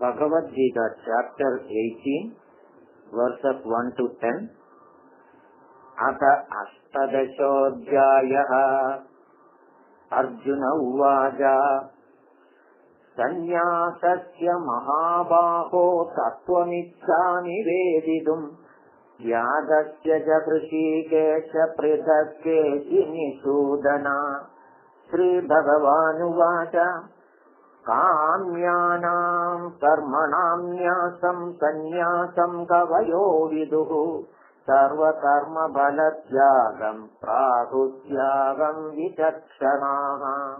Bhagavad-gita chapter 18 verses 1 to 10 अथ अष्टदशोऽध्यायः अर्जुन उवाच सन्न्यासस्य महाबाहो तत्त्वमिच्छामि वेदितुम् यागस्य च कृषिकेश पृथक् केशिनिषूदना श्रीभगवानुवाच काम्यानाम् कर्मणां न्यासम् सन्न्यासम् कवयो विदुः। सर्वकर्मफलत्यागम् प्राहुत्यागम् विचक्षणाः।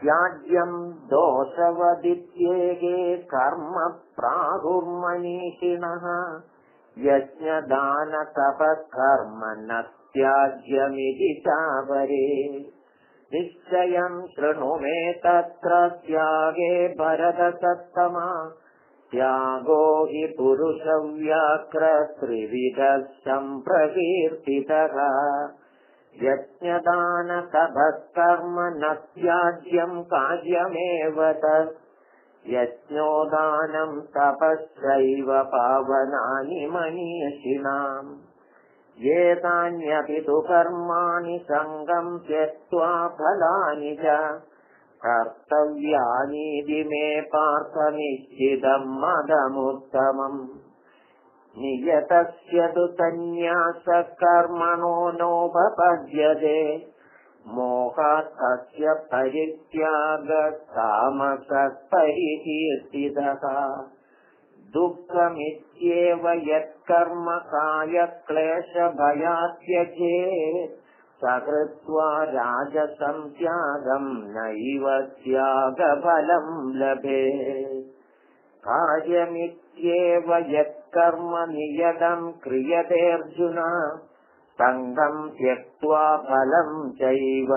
त्याज्यम् दोषवदित्येके कर्म प्राहुर्मनीषिणः। यज्ञदानतपः न त्याज्यमिति चापरे निश्चयम् शृणु मे तत्र त्यागे भरतसत्तमा। त्यागो हि पुरुषव्याघ्र त्रिविधः सम्प्रकीर्तितः यज्ञदानतपः कर्म न त्याज्यम् कार्यमेव तत्। यज्ञोदानम् तपश्चैव पावनानि मनीषिणाम् एतान्यपि तु कर्माणि सङ्गम् त्यक्त्वा फलानि च कर्तव्यानीति मे पार्थनिश्चितम् मदमुत्तमम्। नियतस्य तु सन्न्यासकर्मणो नोपपद्यते। मोहात्तस्य परित्यागतामसः परिकीर्तितः दुःखमित्येव यत्कर्म कायक्लेशभयात्यजे स कृत्वा राजसं त्यागम् नैव त्यागफलम् लभे कार्यमित्येव यत्कर्म नियतम् क्रियतेऽर्जुन सङ्गम् त्यक्त्वा फलम् चैव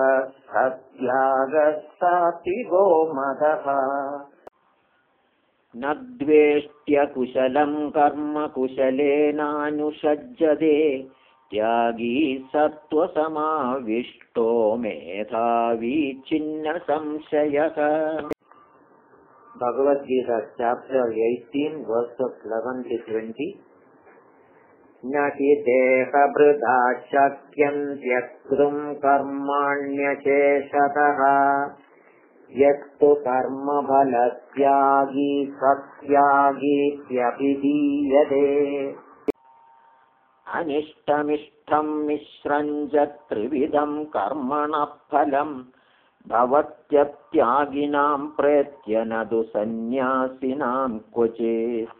सत्यागस्तातिगो मदः न द्वेष्ट्यकुशलम् कर्म कुशलेनानुषज्यते। त्यागी सत्त्वसमाविष्टो मेधावी छिन्न संशयः Bhagavad Gita chapter eighteen verses eleven to twenty न हि देहभृता शक्यम् त्यक्तुम् कर्माण्यशेषतः यत्तु कर्मफलत्यागी सत्यागीत्यभिधीयते अनिष्टमिष्टम् मिश्रम् च त्रिविधम् कर्मणः फलम् भवत्यत्यागिनाम् प्रेत्य न तु सन्न्यासिनाम् क्वचित्।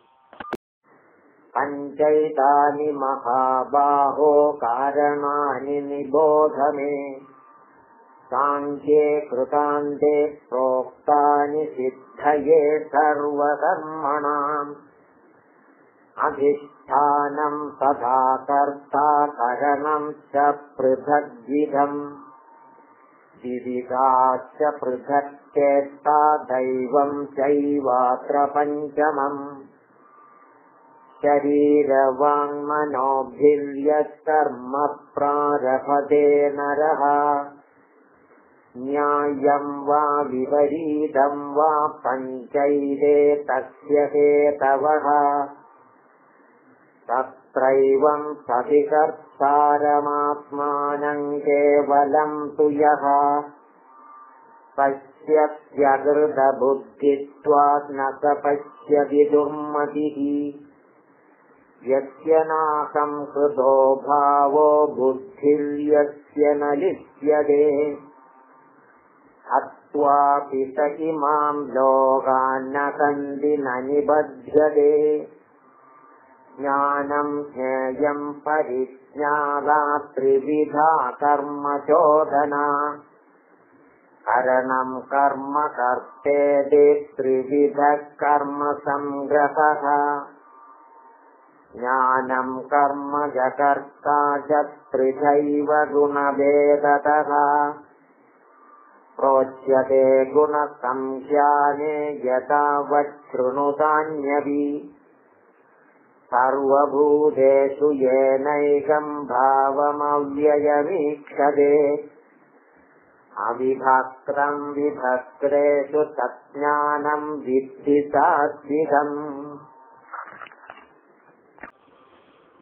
पञ्चैतानि महाबाहो कारणानि निबोध मे साङ्ख्ये कृतान्ते प्रोक्तानि सिद्धये सर्वकर्मणाम्। अधिष्ठानम् तथा कर्ता करणम् च पृथग्विधम्। विविधाश्च पृथक्ेत्ता दैवम् चैवात्र पञ्चमम्। शरीरवाङ्मनोभिर्यत्कर्म प्रारभते नरः न्यायम् वा विपरीतम् वा पञ्चैरे तस्य हेतवः। तत्रैवम् सविकर्तारमात्मानम् केवलम् तु यः पश्यत्यकृतबुद्धित्वात् न स पश्यति दुर्मतिः। यस्य नासंकृतो भावो बुद्धिर्यस्य न लिप्यते इमाम् लोकान्न सन्ति न निबध्यते ज्ञानम् ज्ञेयम् परिज्ञादा त्रिविधा कर्म कर्तेति त्रिविधः कर्म सङ्ग्रहः ज्ञानम् कर्म जकर्ता च त्रिधैव गुणभेदतः प्रोच्यते गुणसंख्याने यथा वच्छृणुतान्यपि सर्वभूतेषु येनैकम् भावमव्ययमीक्षते। अविभक्त्रम् विभक्त्रेषु तज्ज्ञानम् विद्धि सात्विकम्।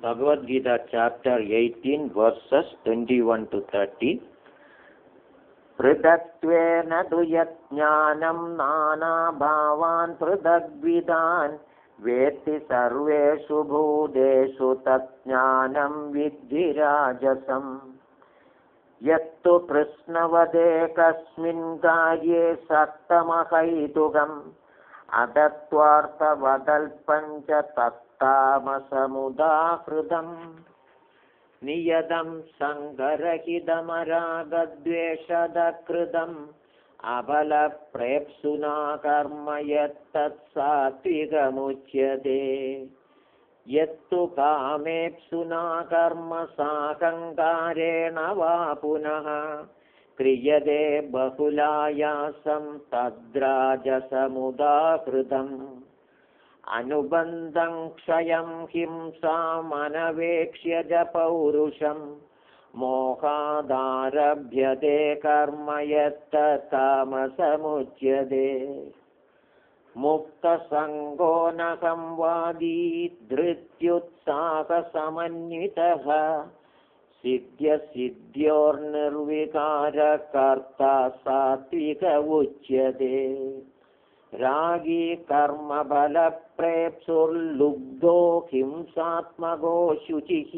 Bhagavad Gita chapter 18 verses 21 to 30 पृथक्त्वेन तु यज्ञानम् नानाभावान् पृथग्विदान् वेत्ति सर्वेषु भूतेषु तज्ज्ञानम् विद्धि राजसम् यत्तु कृष्णवदेकस्मिन् कार्ये सक्तमहैतुकम् अदत्वार्थवदल्पञ्च तत्तामसमुदाहृतम् नियतम् सङ्गरहितमरागद्वेषदकृतम्। अबलप्रेप्सुना कर्म यत्तत्सात्विकमुच्यते यत्तु कामेप्सुना कर्म साकङ्कारेण वा पुनः। क्रियते बहुलायासं तद्राजसमुदाहृतम् अनुबन्धं क्षयं हिंसामनवेक्ष्य च पौरुषम् मोहादारभ्यते कर्म यत्ततामसमुच्यते मुक्तसङ्गो न संवादी धृत्युत्साहसमन्वितः सिद्ध्यसिद्ध्योर्निर्विकारकर्ता सात्विक उच्यते रागी कर्मबलप्रेप्सुर्लुब्धो हिंसात्मको शुचिः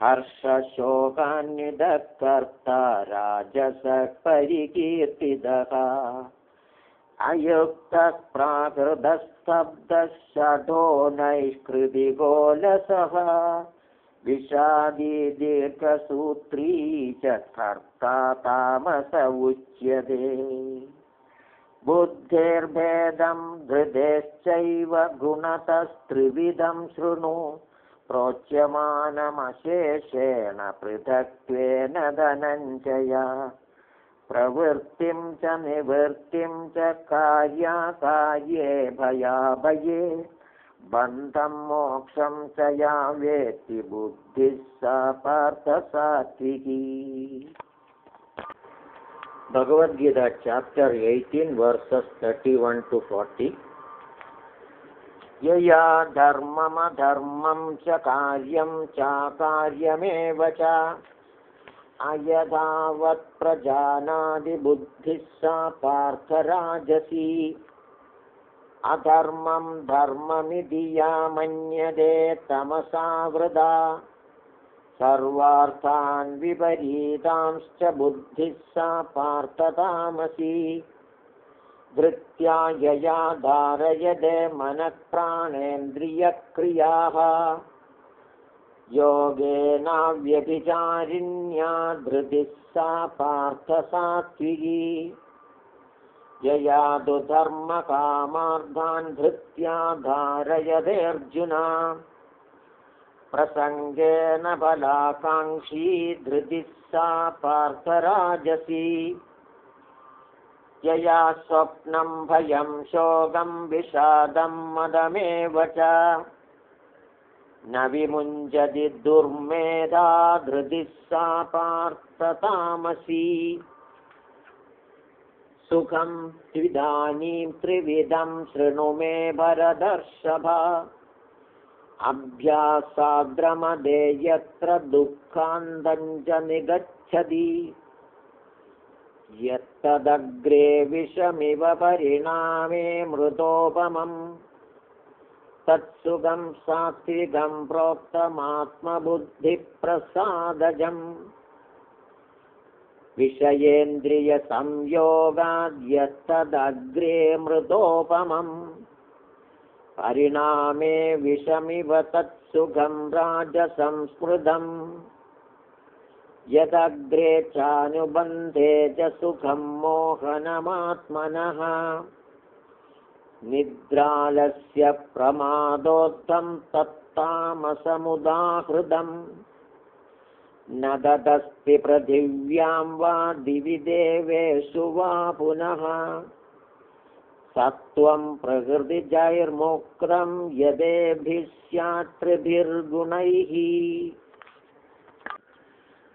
हर्षशोकान्वितकर्ता राजसः परिकीर्तितः अयुक्तः प्राकृतस्तब्धः षठो नैष्कृतिकोलसः विषादी दीर्घसूत्री च कर्ता तामस उच्यते बुद्धेर्भेदं धृतेश्चैव गुणतस्त्रिविधं शृणु प्रोच्यमानमशेषेण पृथक्त्वेन धनञ्जय। प्रवृत्तिं च निवृत्तिं च कार्याकार्ये भयाभये बन्धं मोक्षं च या वेत्ति बुद्धिः सा पार्थसात्विकी Bhagavad-gita chapter 18 verses 31 to 40 यया धर्ममधर्मं च कार्यं चाकार्यमेव च। अयथावत् प्रजानादिबुद्धिः सा पार्थराजसी। अधर्मं धर्ममिति या मन्यते तमसावृदा सर्वार्थान् विपरीतांश्च बुद्धिः सा पार्थतामसी। धृत्या यया धारयते मनः प्राणेन्द्रियक्रियाः योगेनाव्यभिचारिण्या धृतिः सा पार्थसात्विकी। यया तु धर्मकामार्थान् धृत्या धारयते अर्जुना प्रसङ्गेन बलाकाङ्क्षी धृतिः सा पार्थराजसी। यया स्वप्नं भयं शोकं विषादं मदमेव च। न विमुञ्जति दुर्मेधा धृतिः सा पार्थतामसी। सुखं त्विदानीं त्रिविधं शृणु मे भरदर्शभा अभ्यासाद्रमदे यत्र दुःखान्तम् च निगच्छति यत्तदग्रे विषमिव परिणामे मृतोपमम्। तत्सुखं सात्विकं प्रोक्तमात्मबुद्धिप्रसादजम्। विषयेन्द्रियसंयोगाद्यत्तदग्रे मृतोपमम् परिणामे विषमिव तत्सुखं राजसंस्मृतम् यदग्रे चानुबन्धे च सुखं मोहनमात्मनः। निद्रालस्य प्रमादोत्थं तत्तामसमुदाहृतम्। न तदस्ति पृथिव्यां वा दिवि देवेषु वा पुनः सत्त्वं प्रकृतिजैर्मुक्तं यदेभिः स्यात् त्रिभिर्गुणैः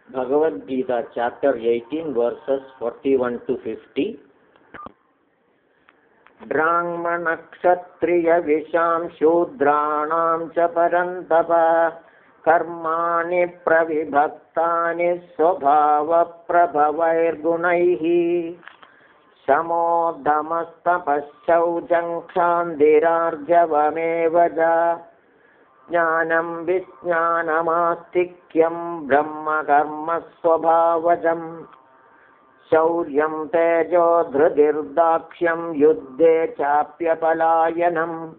Bhagavad-gita chapter 18 verses 41 to 50 ब्राह्मणक्षत्रियविशां शूद्राणां च परन्तप कर्माणि प्रविभक्तानि स्वभावप्रभवैर्गुणैः समोदमस्तपश्चौजङ्क्षान्दिरार्जवमेव च। ज्ञानं विज्ञानमास्तिक्यं ब्रह्मकर्मस्वभावजम्। शौर्यं तेजो धृतिर्दाक्ष्यं युद्धे चाप्यपलायनम्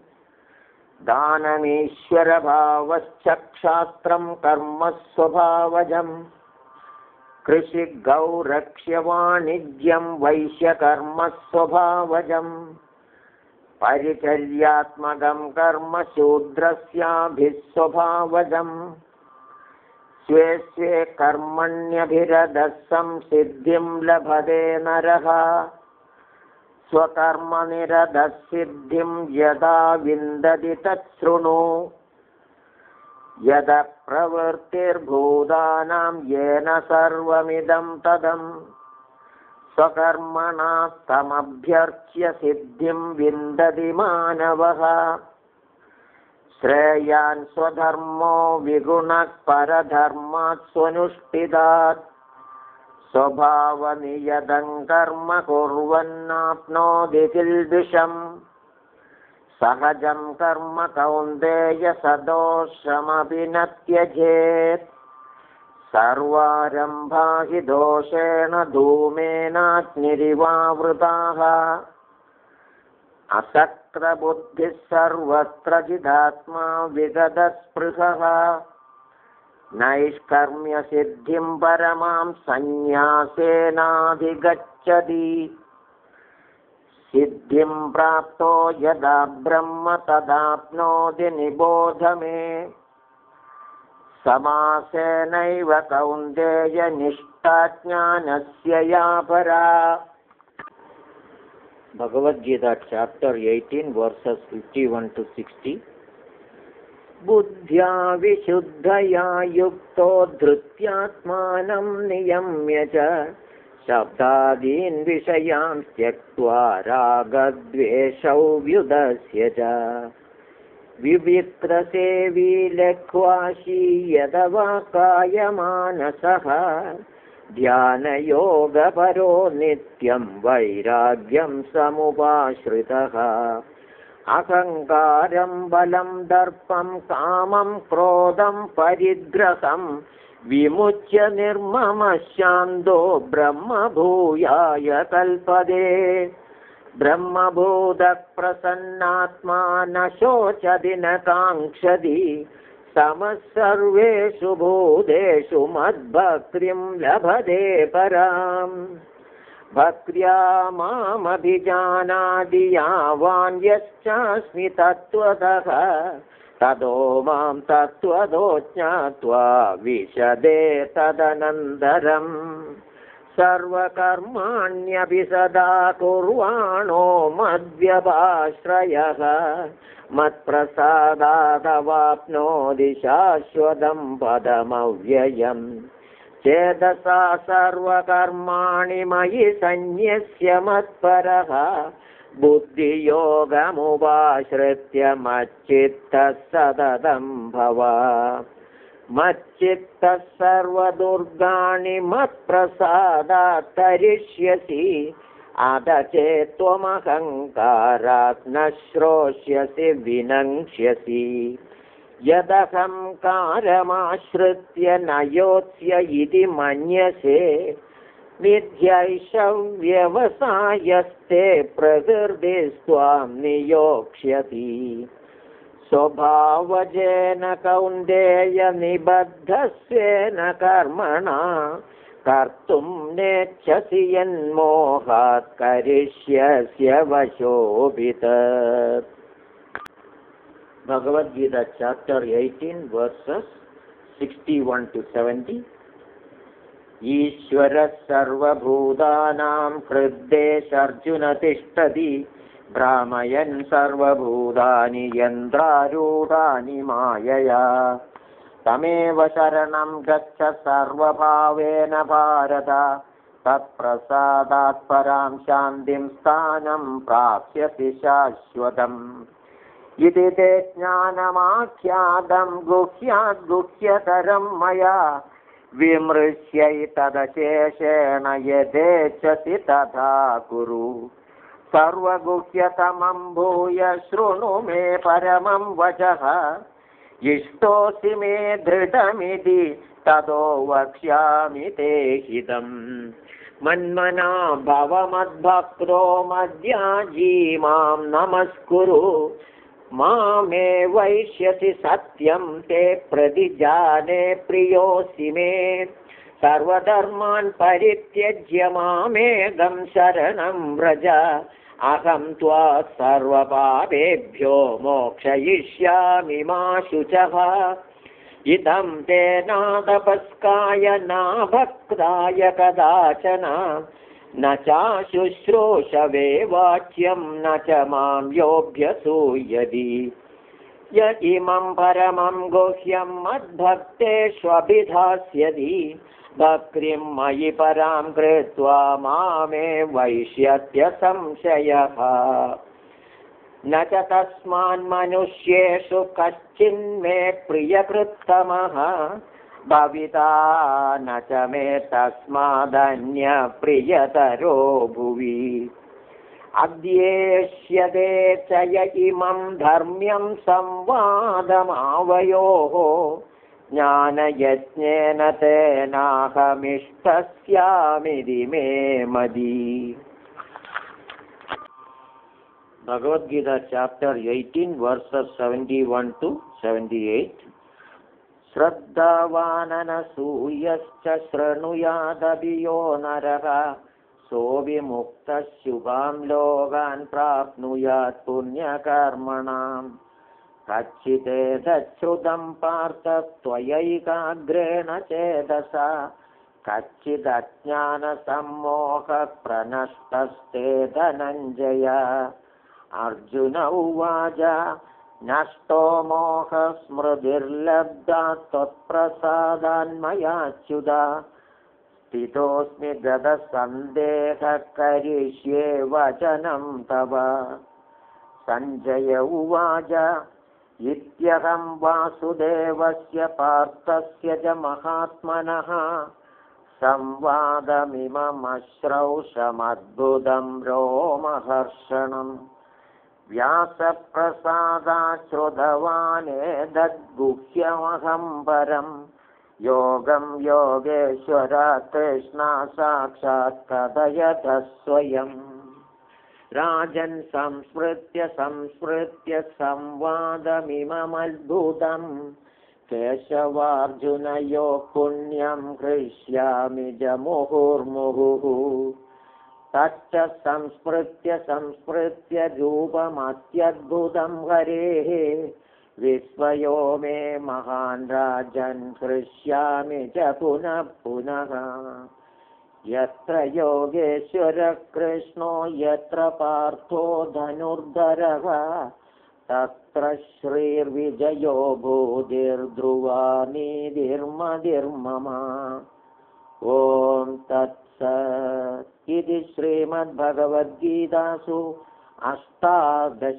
दानमीश्वरभावश्चक्षास्त्रं कर्म स्वभावजम् कृषिगौरक्ष्यवाणिज्यं वैश्यकर्मस्वभावजम्। परिचर्यात्मकं कर्म शूद्रस्याभिस्वभावजम्। स्वे स्वे कर्मण्यभिरधः संसिद्धिं लभते नरः। स्वकर्मनिरधसिद्धिं यदा विन्दति तच्छृणु यद प्रवृत्तिर्भूतानां येन सर्वमिदं तदम् स्वकर्मणा तमभ्यर्च्य सिद्धिं विन्दति मानवः। श्रेयान् स्वधर्मो विगुणः परधर्मात् स्वनुष्ठितात्। स्वभावनियतं कर्म कुर्वन्नाप्नोति किल्बिषम् सहजं कर्म कौन्तेय सदोषमपि न त्यजेत् सर्वारम्भा हि दोषेण धूमेनाग्निरिवावृताः। असक्रबुद्धिः सर्वत्र चिदात्मा विगतस्पृहः। नैष्कर्म्यसिद्धिं परमां सन्न्यासेनाधिगच्छति सिद्धिं प्राप्तो यदा ब्रह्म तदाप्नोति निबोध मे। समासेनैव कौन्तेय निष्ठाज्ञानस्य या परा Bhagavad-gita chapter 18 verses 51 to 60 बुद्ध्या विशुद्धया युक्तो धृत्यात्मानं नियम्य च शब्दादीन् विषयान् त्यक्त्वा रागद्वेषौ व्युदस्य च। विविक्रसेवी लक्वाशी यदवा कायमानसः ध्यानयोगपरो नित्यं वैराग्यं समुपाश्रितः। अहङ्कारं बलं दर्पं कामं क्रोधं परिग्रहं विमुच्य निर्ममशान्तो ब्रह्मभूयाय कल्पदे। ब्रह्मभूतप्रसन्नात्मा न शोचति न काङ्क्षति समः सर्वेषु भूतेषु मद्भक्तिं लभते पराम्। भक्त्या मामभिजानादि यावान् यश्चास्मि तत्त्वतः ततो मां तत्त्वतो ज्ञात्वा विशदे तदनन्तरम् सर्वकर्माण्यपि सदा कुर्वाणो मद्व्यभाश्रयः मत्प्रसादादवाप्नोति शाश्वतं पदमव्ययम् चेदसा सर्वकर्माणि मयि सन्न्यस्य मत्परः बुद्धियोगमुपाश्रित्य मच्चित्तः सततं भव। मच्चित्तः सर्वदुर्गाणि मत्प्रसादात् तरिष्यसि अध चेत् त्वमहङ्कारात् न श्रोष्यसि विनङ्क्ष्यसि। यदहङ्कारमाश्रित्य न योत्स्य इति मन्यसे मिथ्यैष व्यवसायस्ते प्रकृतिस्त्वां नियोक्ष्यति। स्वभावजेन कौन्देय निबद्धस्वेन कर्मणा कर्तुं नेच्छसि यन्मोहात् करिष्यस्य वशोभित। Bhagavad-gita chapter 18 verses 61 to 70 ईश्वरः सर्वभूतानां हृद्देशर्जुन तिष्ठति भ्रामयन् सर्वभूतानि यन्त्रारूढानि मायया। तमेव शरणं गच्छ सर्वभावेन भारत। तत्प्रसादात् परां शान्तिं स्थानं प्राप्स्यसि शाश्वतम्। इति ते ज्ञानमाख्यातं गुह्याद्गुह्यतरं मया विमृश्यैतदशेषेण यथेच्छसि तथा कुरु। सर्वगुह्यतमं भूय शृणु मे परमं वचः। इष्टोऽसि मे धृतमिति ततो वक्ष्यामि ते हितम्। मन्मना भवमद्भक्तो मद्याजी मां नमस्कुरु मामे वैष्यसि सत्यं ते प्रतिजाने प्रियोऽसि मे। सर्वधर्मान् परित्यज्य मामेकं शरणं व्रज। अहं त्वा सर्वपापेभ्यो मोक्षयिष्यामि मा शुचः। इदं ते नादपस्काय नाभक्ताय कदाचन न चाशुश्रूषवे वाच्यं न च मां योऽभ्यसूयदि य इमं परमं गुह्यं मद्भक्तेष्वभिधास्यति भक्तिं मयि परां कृत्वा मामे वैष्यत्य संशयः न च तस्मान्मनुष्येषु कश्चिन्मे प्रियकृत्तमः भविता न च मे तस्मादन्यप्रियतरो भुवि। अद्येष्यते च य इमं धर्म्यं संवादमावयोः। ज्ञानयज्ञेन तेनाहमिष्टस्यामिति मे मदी। Bhagavad Gita chapter eighteen verses seventy one to seventy eight श्रद्धावाननसूयश्च शृणुयादपि यो नरः। सोऽविमुक्तः शुभां लोकान् प्राप्नुयात् पुण्यकर्मणाम्। कच्चिदेतच्छ्रुतं पार्थ त्वयैकाग्रेण चेदसा। कच्चिदज्ञानसम्मोहप्रनष्टस्ते धनञ्जय। अर्जुन उवाच नष्टो मोहस्मृतिर्लब्धा त्वत्प्रसादान्मयाच्युता। स्थितोऽस्मि गतसन्देहः करिष्ये वचनं तव। सञ्जय उवाच इत्यहं वासुदेवस्य पार्थस्य च महात्मनः। संवादमिममश्रौषमद्भुतं रोमहर्षणम् व्यासप्रसादाश्रुतवानेदद्गुह्यमहं परं। योगं योगेश्वरा कृष्णा साक्षात् कथयतः स्वयम् राजन् संस्मृत्य संस्मृत्य संवादमिममद्भुतं। केशवार्जुनयो पुण्यं हृष्यामि च मुहुर्मुहुः तच्च संस्मृत्य संस्मृत्य रूपमत्यद्भुतं हरेः। विस्मयो मे महान् राजन् हृष्यामि च पुनः पुनः। यत्र योगेश्वरः कृष्णो यत्र पार्थो धनुर्धरः तत्र श्रीर्विजयो नीतिर्मतिर्मम। ॐ तत्सत् इति श्रीमद्भगवद्गीतासु अष्टादशोऽध्यायः